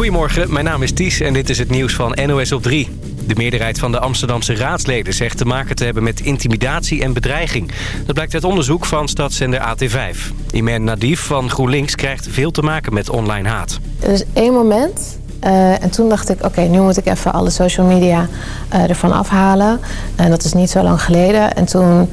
Goedemorgen, mijn naam is Ties en dit is het nieuws van NOS op 3. De meerderheid van de Amsterdamse raadsleden zegt te maken te hebben met intimidatie en bedreiging. Dat blijkt uit onderzoek van stadszender AT5. Iman Nadif van GroenLinks krijgt veel te maken met online haat. Er is één moment uh, en toen dacht ik, oké, nu moet ik even alle social media uh, ervan afhalen. En dat is niet zo lang geleden. En toen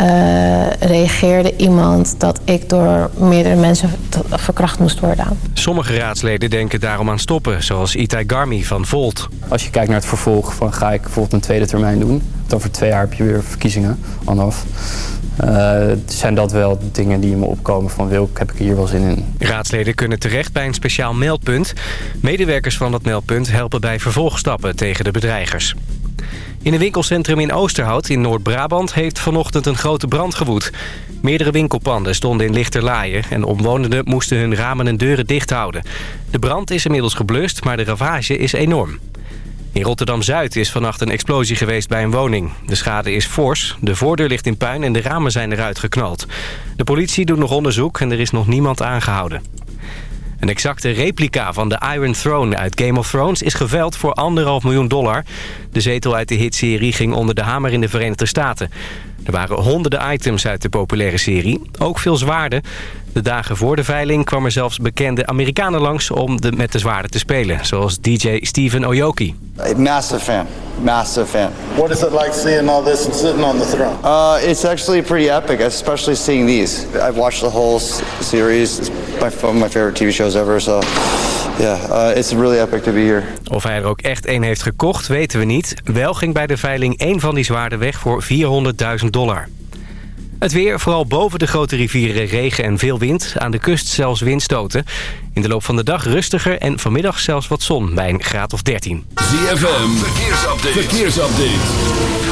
uh, reageerde iemand dat ik door meerdere mensen verkracht moest worden. Sommige raadsleden denken daarom aan stoppen, zoals Itai Garmi van Volt. Als je kijkt naar het vervolg van ga ik bijvoorbeeld een tweede termijn doen... dan over twee jaar heb je weer verkiezingen, anderhalf. Uh, zijn dat wel dingen die me opkomen van wil, heb ik hier wel zin in. Raadsleden kunnen terecht bij een speciaal meldpunt. Medewerkers van dat meldpunt helpen bij vervolgstappen tegen de bedreigers. In een winkelcentrum in Oosterhout in Noord-Brabant heeft vanochtend een grote brand gewoed. Meerdere winkelpanden stonden in lichterlaaien en omwonenden moesten hun ramen en deuren dicht houden. De brand is inmiddels geblust, maar de ravage is enorm. In Rotterdam-Zuid is vannacht een explosie geweest bij een woning. De schade is fors, de voordeur ligt in puin en de ramen zijn eruit geknald. De politie doet nog onderzoek en er is nog niemand aangehouden. Een exacte replica van de Iron Throne uit Game of Thrones is geveld voor anderhalf miljoen dollar. De zetel uit de hitserie ging onder de hamer in de Verenigde Staten. Er waren honderden items uit de populaire serie, ook veel zwaarden. De dagen voor de veiling kwamen er zelfs bekende Amerikanen langs om de, met de zwaarden te spelen. Zoals DJ Steven Oyoki. Massive fan. Massive fan. What is it like seeing all this and sitting on the throne? Uh, it's actually pretty epic, especially seeing these. I've watched the whole series. It's my, one of my favorite TV shows ever, so... Ja, yeah, uh, it's really epic to be here. Of hij er ook echt één heeft gekocht, weten we niet. Wel ging bij de veiling één van die zwaarden weg voor 400.000 dollar. Het weer, vooral boven de grote rivieren regen en veel wind. Aan de kust zelfs windstoten. In de loop van de dag rustiger en vanmiddag zelfs wat zon bij een graad of 13. ZFM, verkeersupdate. verkeersupdate.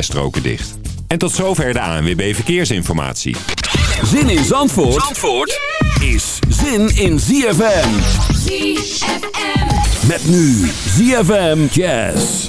rijstroken dicht. En tot zover de ANWB Verkeersinformatie. Zin in Zandvoort, Zandvoort is zin in ZFM. ZFM. Met nu ZFM Jazz.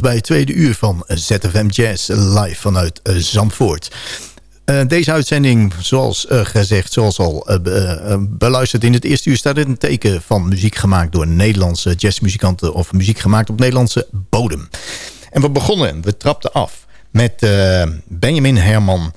Bij het tweede uur van ZFM Jazz live vanuit eh, Zandvoort. Uh, deze uitzending, zoals uh, gezegd, zoals al beluisterd in het eerste uur... staat in het teken van muziek gemaakt door Nederlandse jazzmuzikanten... of muziek gemaakt op Nederlandse bodem. En we begonnen, we trapten af met Benjamin Herman...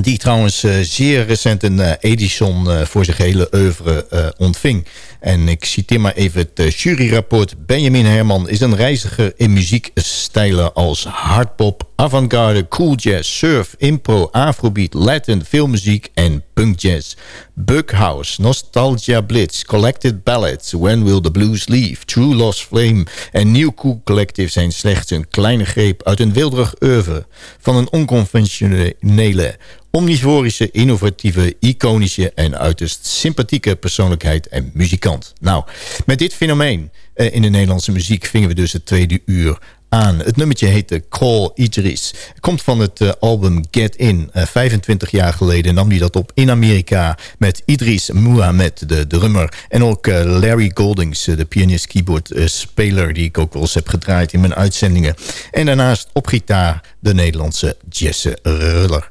Die trouwens uh, zeer recent een uh, Edison uh, voor zijn hele oeuvre ontving. En ik citeer maar even het juryrapport. Benjamin Herman is een reiziger in muziekstijlen als hardpop, avant-garde, cool jazz, surf, impro, afrobeat, latin, filmmuziek en punkjazz. Bughouse, Nostalgia Blitz, Collected Ballads, When Will the Blues Leave, True Lost Flame en New Cool Collective zijn slechts een kleine greep uit een wilderig oeuvre van een onconventionele omnivorische, innovatieve, iconische en uiterst sympathieke persoonlijkheid en muzikant. Nou, met dit fenomeen eh, in de Nederlandse muziek vingen we dus het tweede uur aan. Het nummertje heette Call Idris. Komt van het uh, album Get In. Uh, 25 jaar geleden nam hij dat op in Amerika met Idris Muhammad, de drummer. En ook Larry Goldings, de pianist keyboard speler... die ik ook wel eens heb gedraaid in mijn uitzendingen. En daarnaast op gitaar de Nederlandse Jesse Ruller.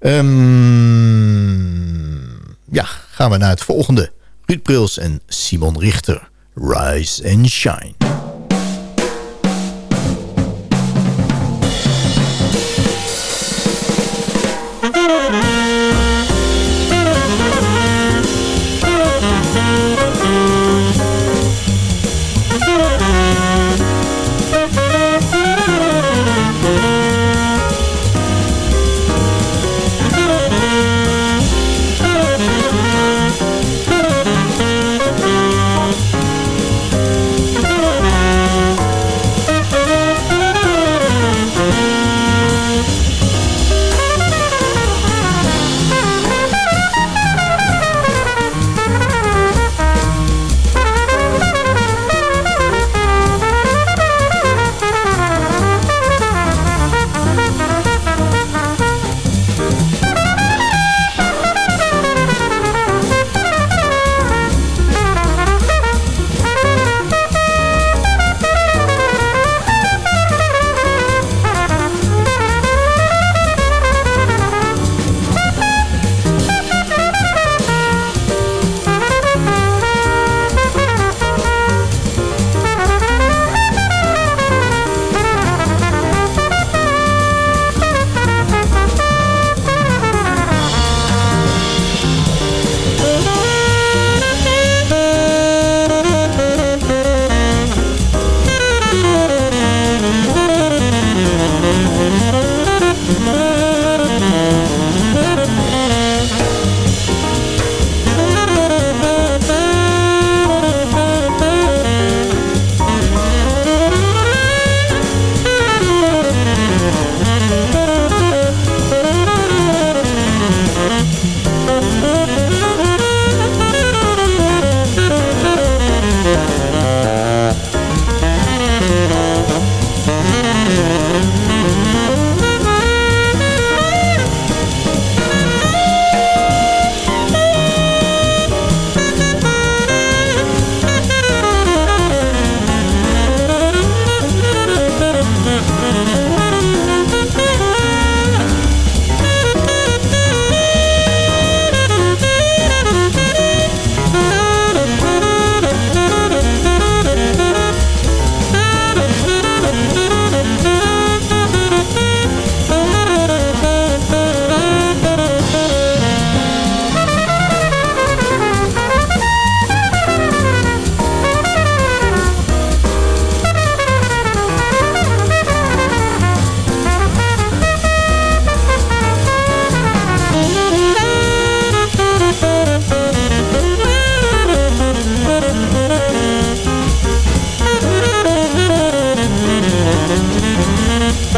Um, ja, gaan we naar het volgende. Ruud Prils en Simon Richter. Rise and Shine.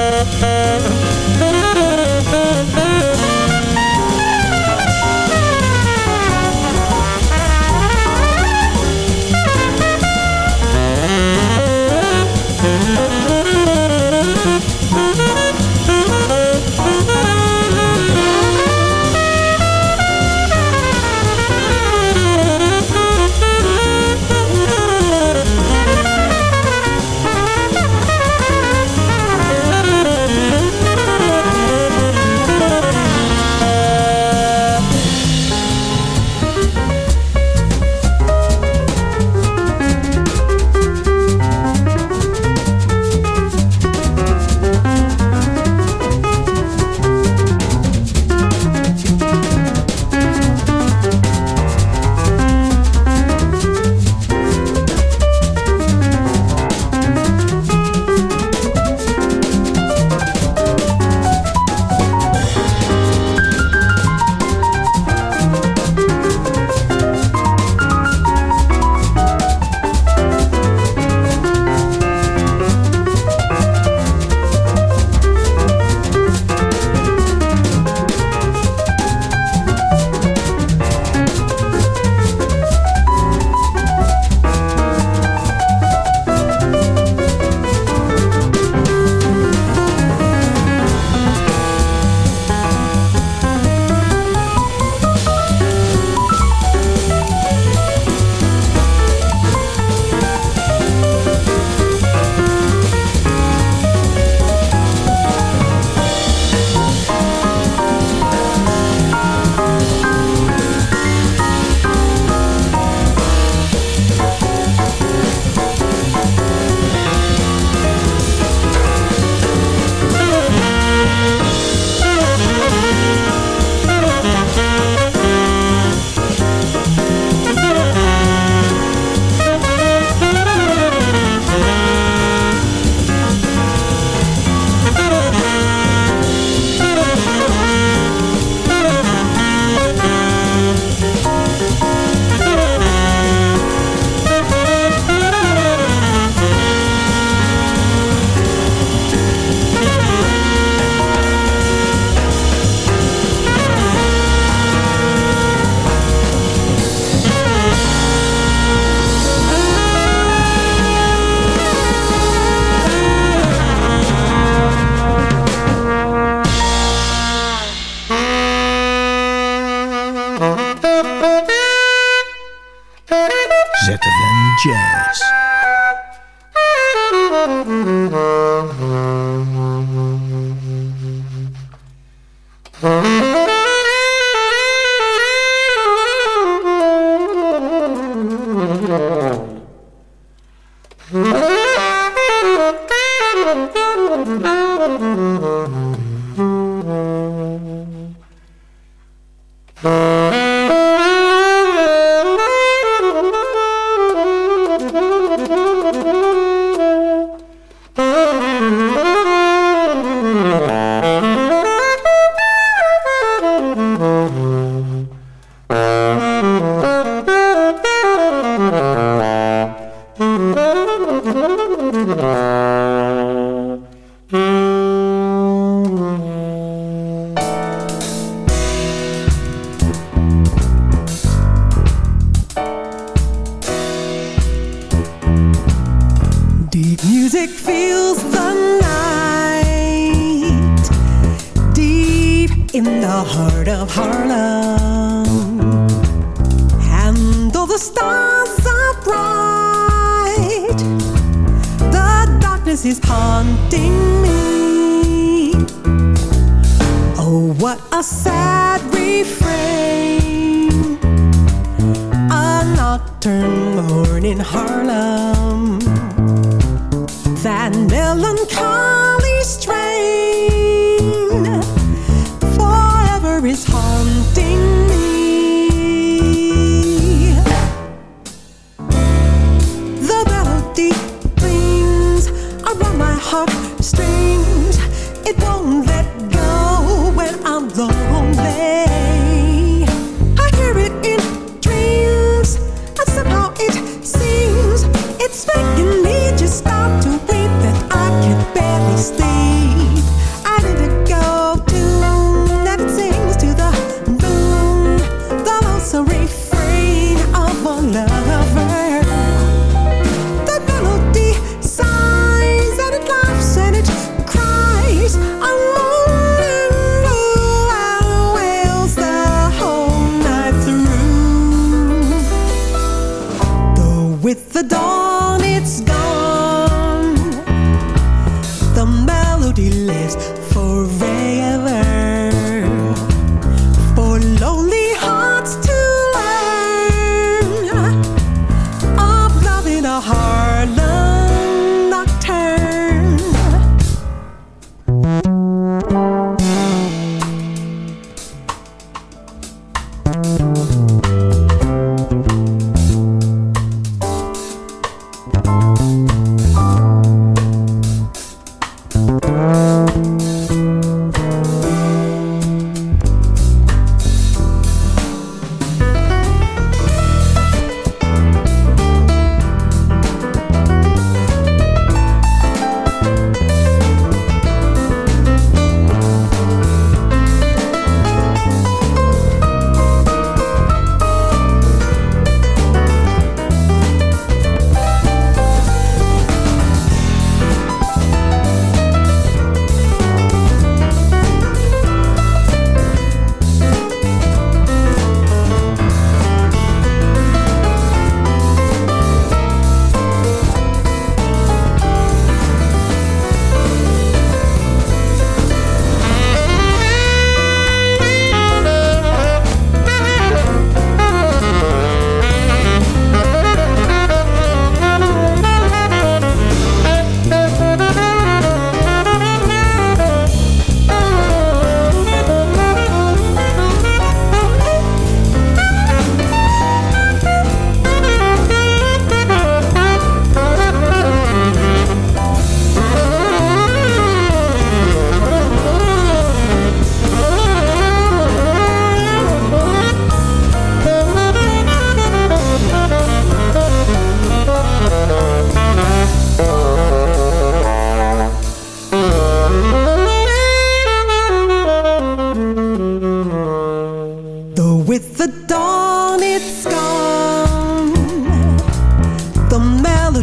MUZIEK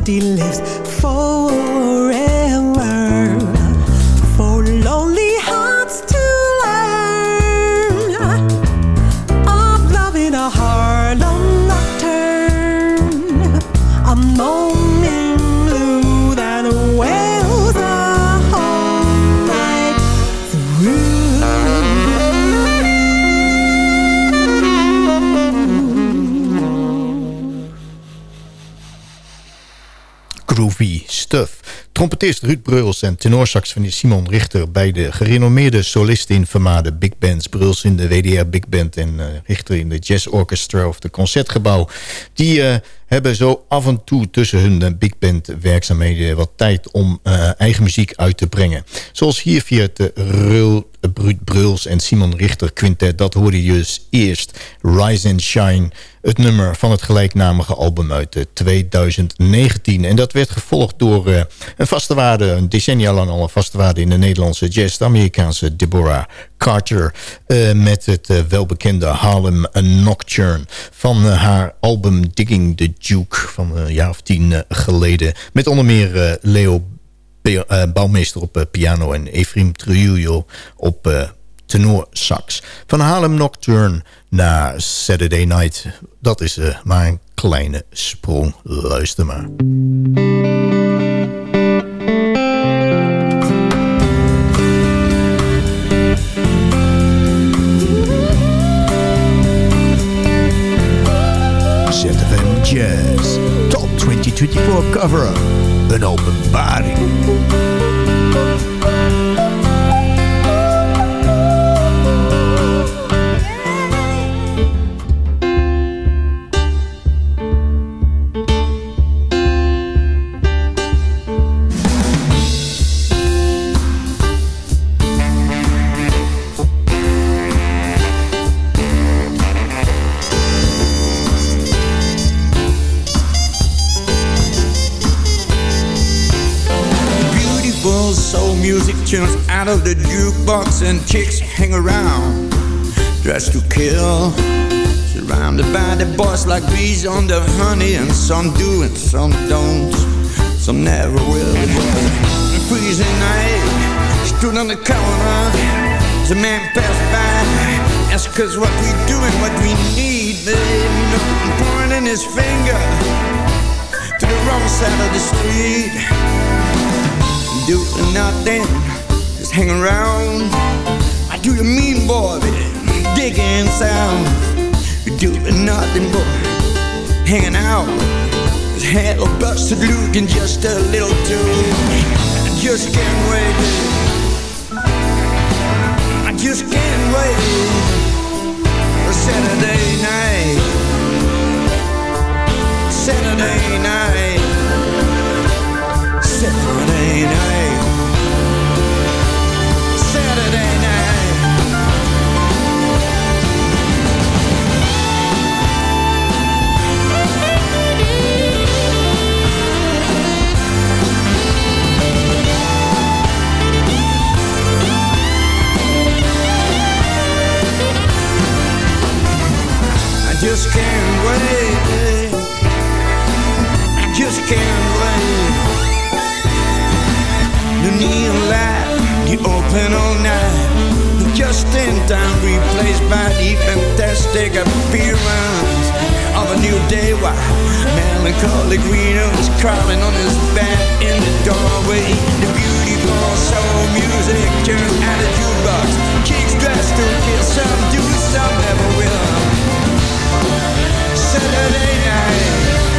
dirty lips Trompetist Ruud Breuls en tenorsaxofonist Simon Richter... bij de gerenommeerde solisten in vermaarde big bands. Breuls in de WDR Big Band en uh, Richter in de Jazz Orchestra of de Concertgebouw. Die uh, hebben zo af en toe tussen hun big band werkzaamheden... wat tijd om uh, eigen muziek uit te brengen. Zoals hier via het Reul Bruut Bruls en Simon Richter Quintet. Dat hoorde je dus eerst. Rise and Shine, het nummer van het gelijknamige album uit 2019. En dat werd gevolgd door een vaste waarde, een decennia lang al een vaste waarde in de Nederlandse jazz. De Amerikaanse Deborah Carter. Uh, met het uh, welbekende Harlem Nocturne van haar album Digging the Duke van een jaar of tien geleden. Met onder meer Leo bouwmeester op piano en Efrim Trujillo op tenor sax. Van Harlem Nocturne naar Saturday Night. Dat is maar een kleine sprong. Luister maar. ZFM Jazz Top 2024 cover-up. Een openbaring. music tunes out of the jukebox and chicks hang around. Dressed to kill surrounded by the boys like bees on the honey. And some do and some don't some never will. A freezing night stood on the corner. As a man passed by asked us what we do and what we need. Babe pointing his finger to the wrong side of the street. Doing nothing, hang around. I do you mean, boy? Digging sound. You're doing nothing, boy, hanging out. His head all busted, looking just a little too. I just can't wait. I just can't wait for Saturday night. Saturday night. Saturday night. Just can't wait. I just can't wait. The neon light, the open all night. Just in time, replaced by the fantastic appearance of a new day. Why melancholic Reno is crawling on his back in the doorway. The beautiful soul music turns out of jukebox. Chicks dressed to kill, some do, some never will. Saturday night.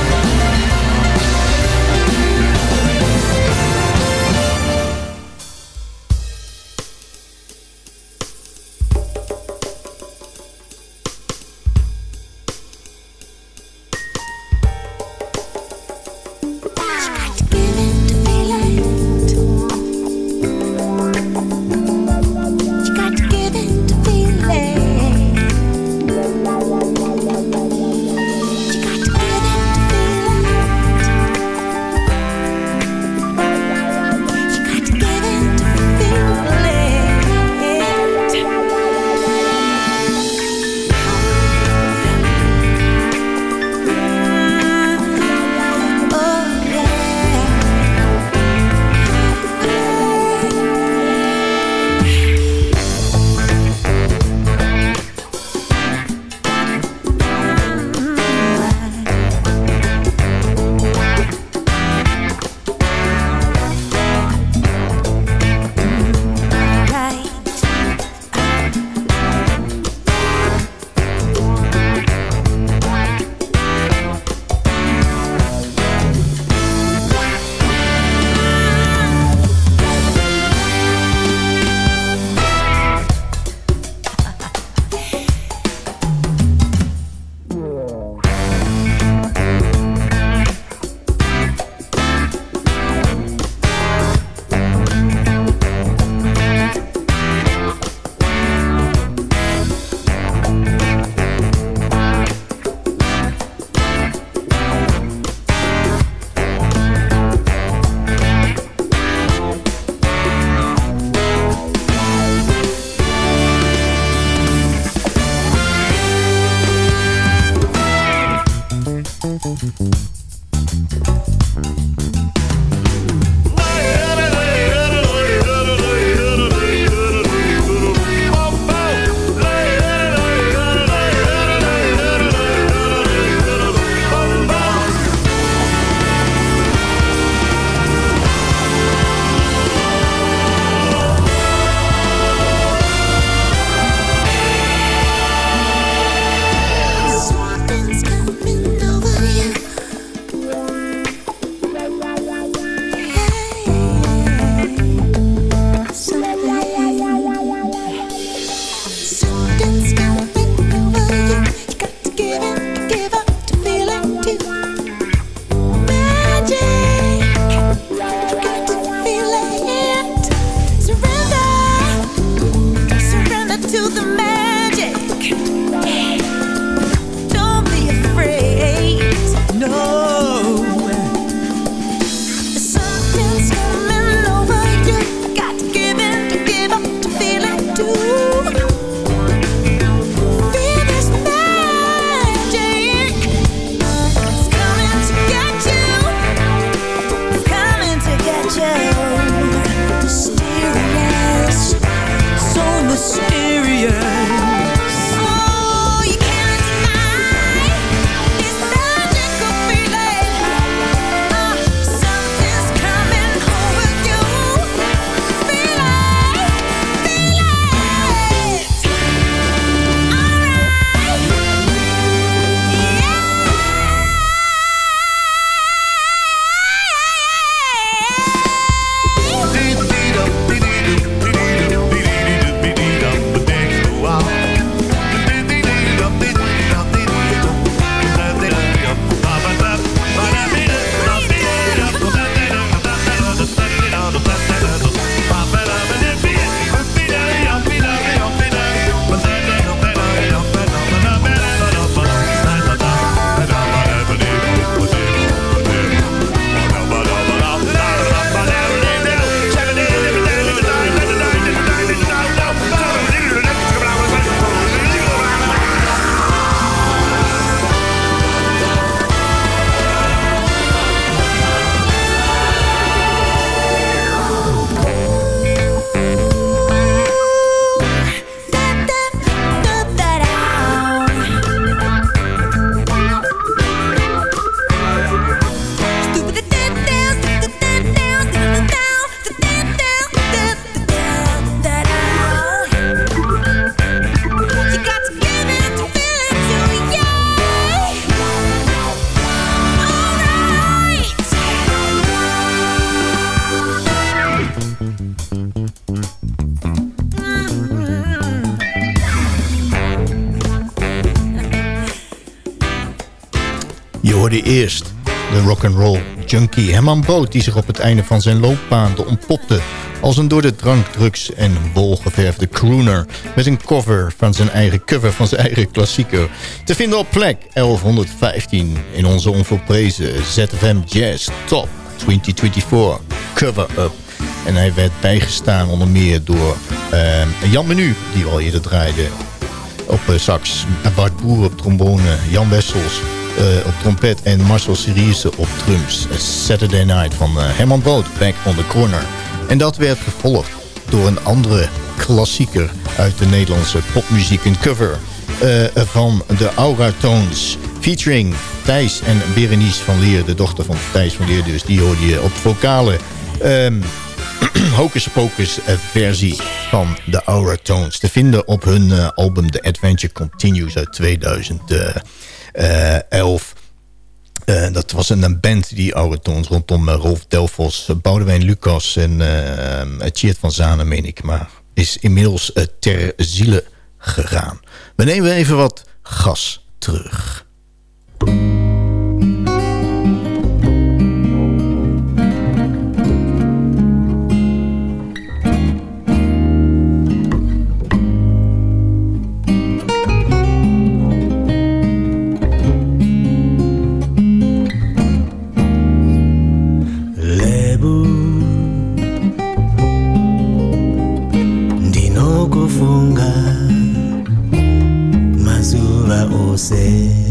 Hoorde eerst de rock'n'roll junkie Herman Brood... die zich op het einde van zijn loopbaan ontpopte... als een door de drank, drugs en wol geverfde crooner... met een cover van zijn eigen cover van zijn eigen klassieker. Te vinden op plek 1115 in onze onvolprezen ZFM Jazz Top 2024 Cover-Up. En hij werd bijgestaan onder meer door eh, Jan Menu, die al eerder draaide op eh, sax. Bart Boer op trombone, Jan Wessels eh, op trompet en Marcel Sirius op drums. Saturday Night van eh, Herman Brood, Back on the Corner. En dat werd gevolgd door een andere klassieker uit de Nederlandse popmuziek. Een cover eh, van de Aura Tones. Featuring Thijs en Berenice van Leer, de dochter van Thijs van Leer. Dus die hoorde je op vocalen. Ehm Hocus Pocus versie van de Aura Tones. Te vinden op hun album The Adventure Continues uit 2011. Eh, dat was een, een band, die Aura Tones, rondom eh, Rolf Delfos, Boudewijn Lucas en uh, van Zanen, meen ik. Maar is inmiddels ter ziele gegaan. We nemen even wat gas terug. say.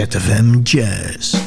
ZFM Jazz.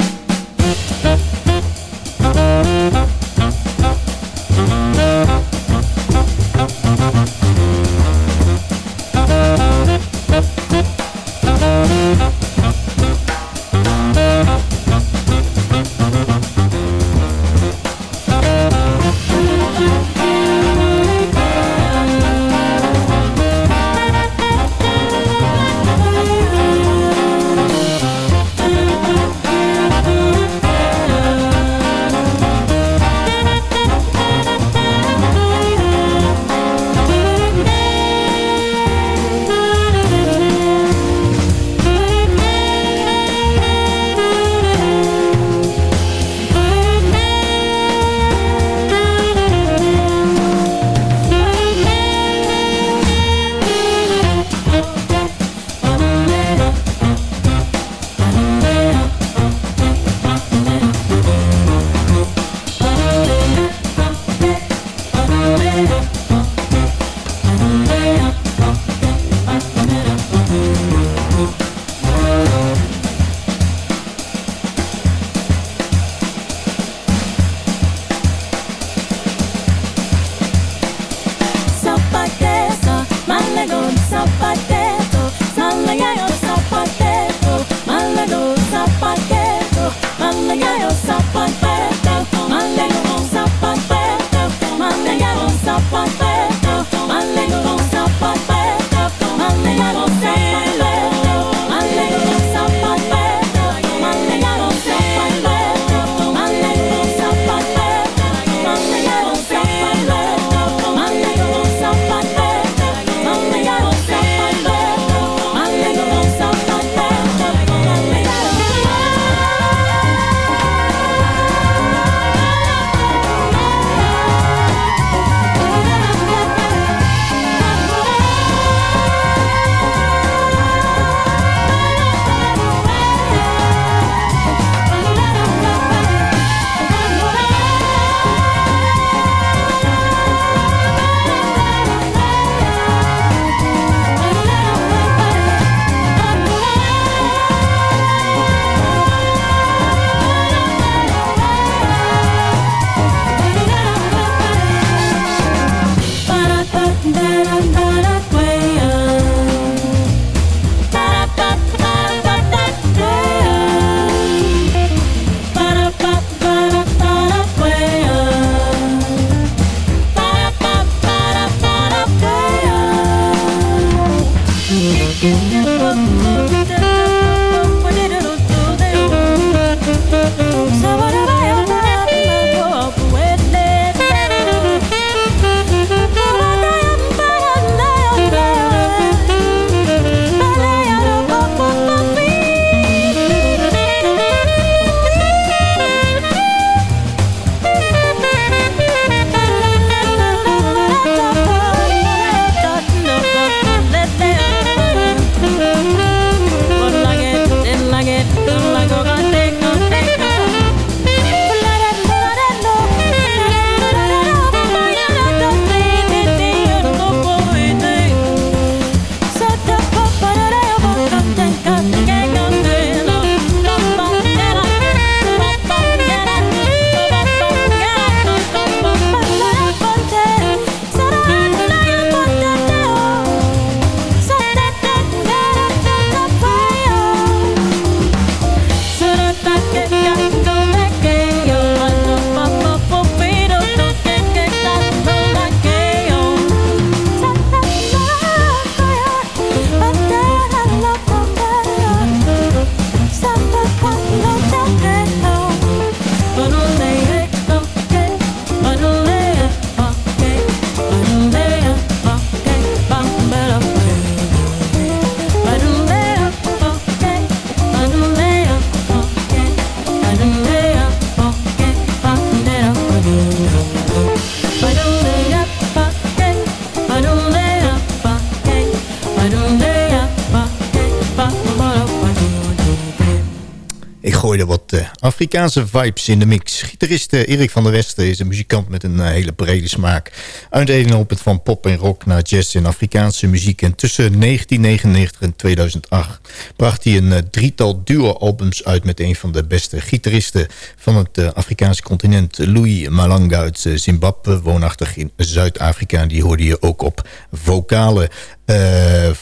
Afrikaanse vibes in de mix. Gitarist eh, Erik van der Westen is een muzikant met een eh, hele brede smaak. Uitdelen op het van pop en rock naar jazz en Afrikaanse muziek. En tussen 1999 en 2008 bracht hij een eh, drietal duo-albums uit... met een van de beste gitaristen van het Afrikaanse continent. Louis Malanga uit Zimbabwe, woonachtig in Zuid-Afrika. Die hoorde je ook op vocalen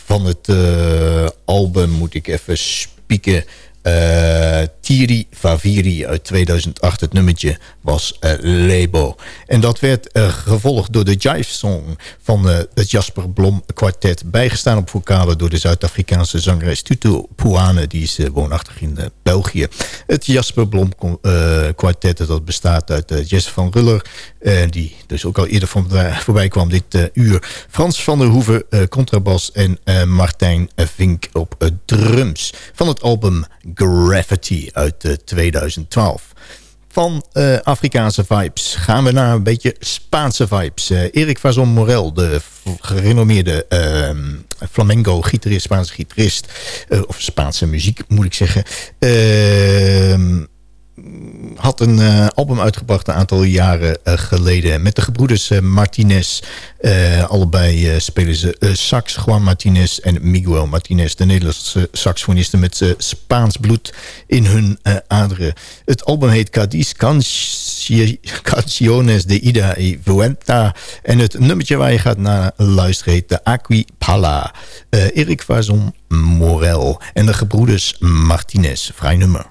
van het album, moet ik even spieken... Uh, Thierry Faviri uit 2008. Het nummertje was uh, Lebo. En dat werd uh, gevolgd door de Jive Song van het Jasper Blom kwartet. Bijgestaan op vocalen door de Zuid-Afrikaanse zangeres Tutu Puane. Die is woonachtig in België. Het Jasper Blom kwartet dat bestaat uit Jess van Ruller. die dus ook al eerder van, voorbij kwam dit uur. Frans van der Hoeven contrabas en Martijn Vink op drums. Van het album Gravity uit 2012. Van uh, Afrikaanse vibes gaan we naar een beetje Spaanse vibes. Uh, Erik Vazon Morel, de gerenommeerde uh, flamenco-gitarist, Spaanse gitarist... Of Spaanse muziek moet ik zeggen... Had een uh, album uitgebracht een aantal jaren uh, geleden... met de gebroeders uh, Martinez. allebei spelen ze sax, Juan Martinez en Miguel Martinez. De Nederlandse saxofonisten met Spaans bloed in hun aderen. Het album heet Cadiz Canciones de Ida y Vuelta. En het nummertje waar je gaat naar luisteren heet de Aqui Pala. Erik Vazon Morel en de gebroeders Martinez. Vrij nummer.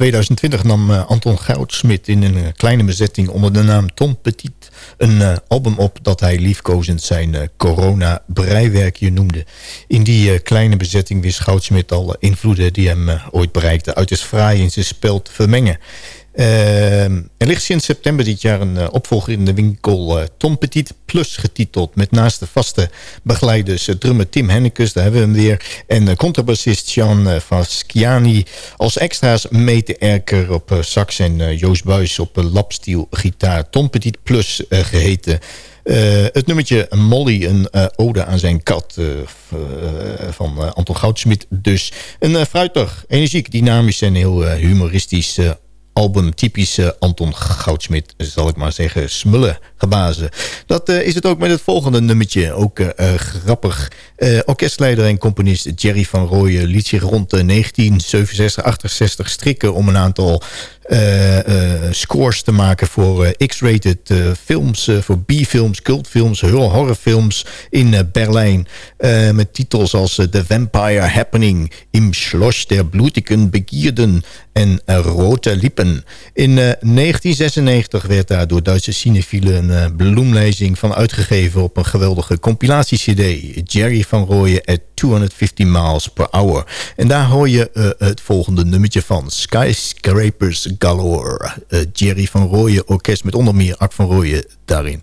2020 nam eh, Anton Goudsmit in een eh, kleine bezetting onder de naam Tom Petit een eh, album op dat hij liefkozend zijn corona-breiwerkje noemde. In die kleine bezetting wist Goudsmit alle invloeden die hem ooit bereikten uit het fraai in zijn spel te vermengen. Uh, er ligt sinds september dit jaar een uh, opvolger in de winkel uh, Tom Petit Plus getiteld. Met naast de vaste begeleiders drummer Tim Hennekes, daar hebben we hem weer. En contrabassist Jan Vasciani. Als extra's Mete Erker op sax en Joost Buis op lapstiel gitaar. Tom Petit Plus geheten. het nummertje Molly, een ode aan zijn kat van Anton Goudsmit. Dus een fruitig, energiek, dynamisch en heel humoristisch album typisch Anton Goudsmit, zal ik maar zeggen, smullen gebazen. Dat uh, is het ook met het volgende nummertje. Ook grappig. orkestleider en componist Jerry van Rooyen liet zich rond 1967, 68 strikken om een aantal scores te maken voor X-rated films, voor B-films, cultfilms, horrorfilms in Berlijn. met titels als The Vampire Happening, Im Schloss der blutigen Begierden en Rote Lippen. In 1996 werd daar door Duitse cinefielen een bloemlezing van uitgegeven op een geweldige compilatie-cd. Jerry van Rooyen at 250 miles per hour. En daar hoor je uh, het volgende nummertje van. Skyscrapers Galore. Uh, Jerry van Rooyen orkest met onder meer Ak van Rooyen daarin.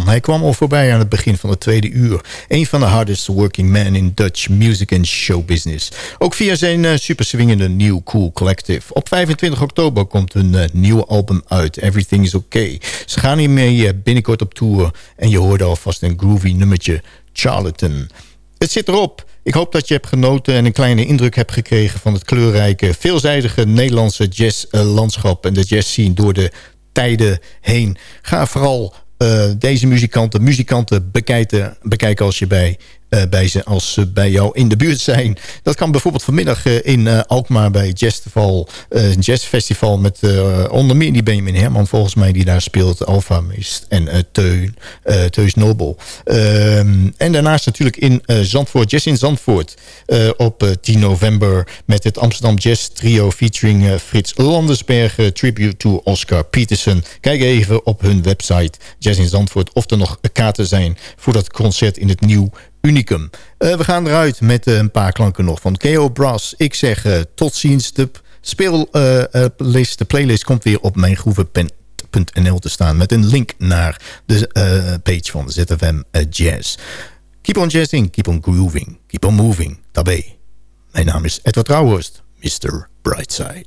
Hij kwam al voorbij aan het begin van het tweede uur. Een van de hardest working men in Dutch music and show business. Ook via zijn uh, super swingende New Cool Collective. Op 25 oktober komt hun uh, nieuwe album uit. Everything is Okay. Ze gaan hiermee uh, binnenkort op tour. En je hoorde alvast een groovy nummertje. Charlatan. Het zit erop. Ik hoop dat je hebt genoten en een kleine indruk hebt gekregen... van het kleurrijke, veelzijdige Nederlandse jazzlandschap... en de jazzscene door de tijden heen. Ga vooral deze muzikanten, muzikanten bekijken, bekijken als je bij bij ze als ze bij jou in de buurt zijn. Dat kan bijvoorbeeld vanmiddag uh, in uh, Alkmaar bij Jazzfestival, Jazzfestival met onder meer die Benjamin Herman volgens mij die daar speelt, Alpha Mist en Teun, Teus Nobel. Ehm, en daarnaast natuurlijk in Zandvoort, Jazz in Zandvoort op 10 november met het Amsterdam Jazz Trio featuring Frits Landersbergen, tribute to Oscar Peterson. Kijk even op hun website Jazz in Zandvoort of er nog kaarten zijn voor dat concert in het nieuw unicum. Uh, we gaan eruit met uh, een paar klanken nog van KO Brass. Ik zeg uh, tot ziens. De, speellist, de playlist komt weer op mijngroeven.nl te staan... met een link naar de page van ZFM Jazz. Keep on jazzing, keep on grooving, keep on moving. Daarbij. Mijn naam is Edward Rauhorst, Mr. Brightside.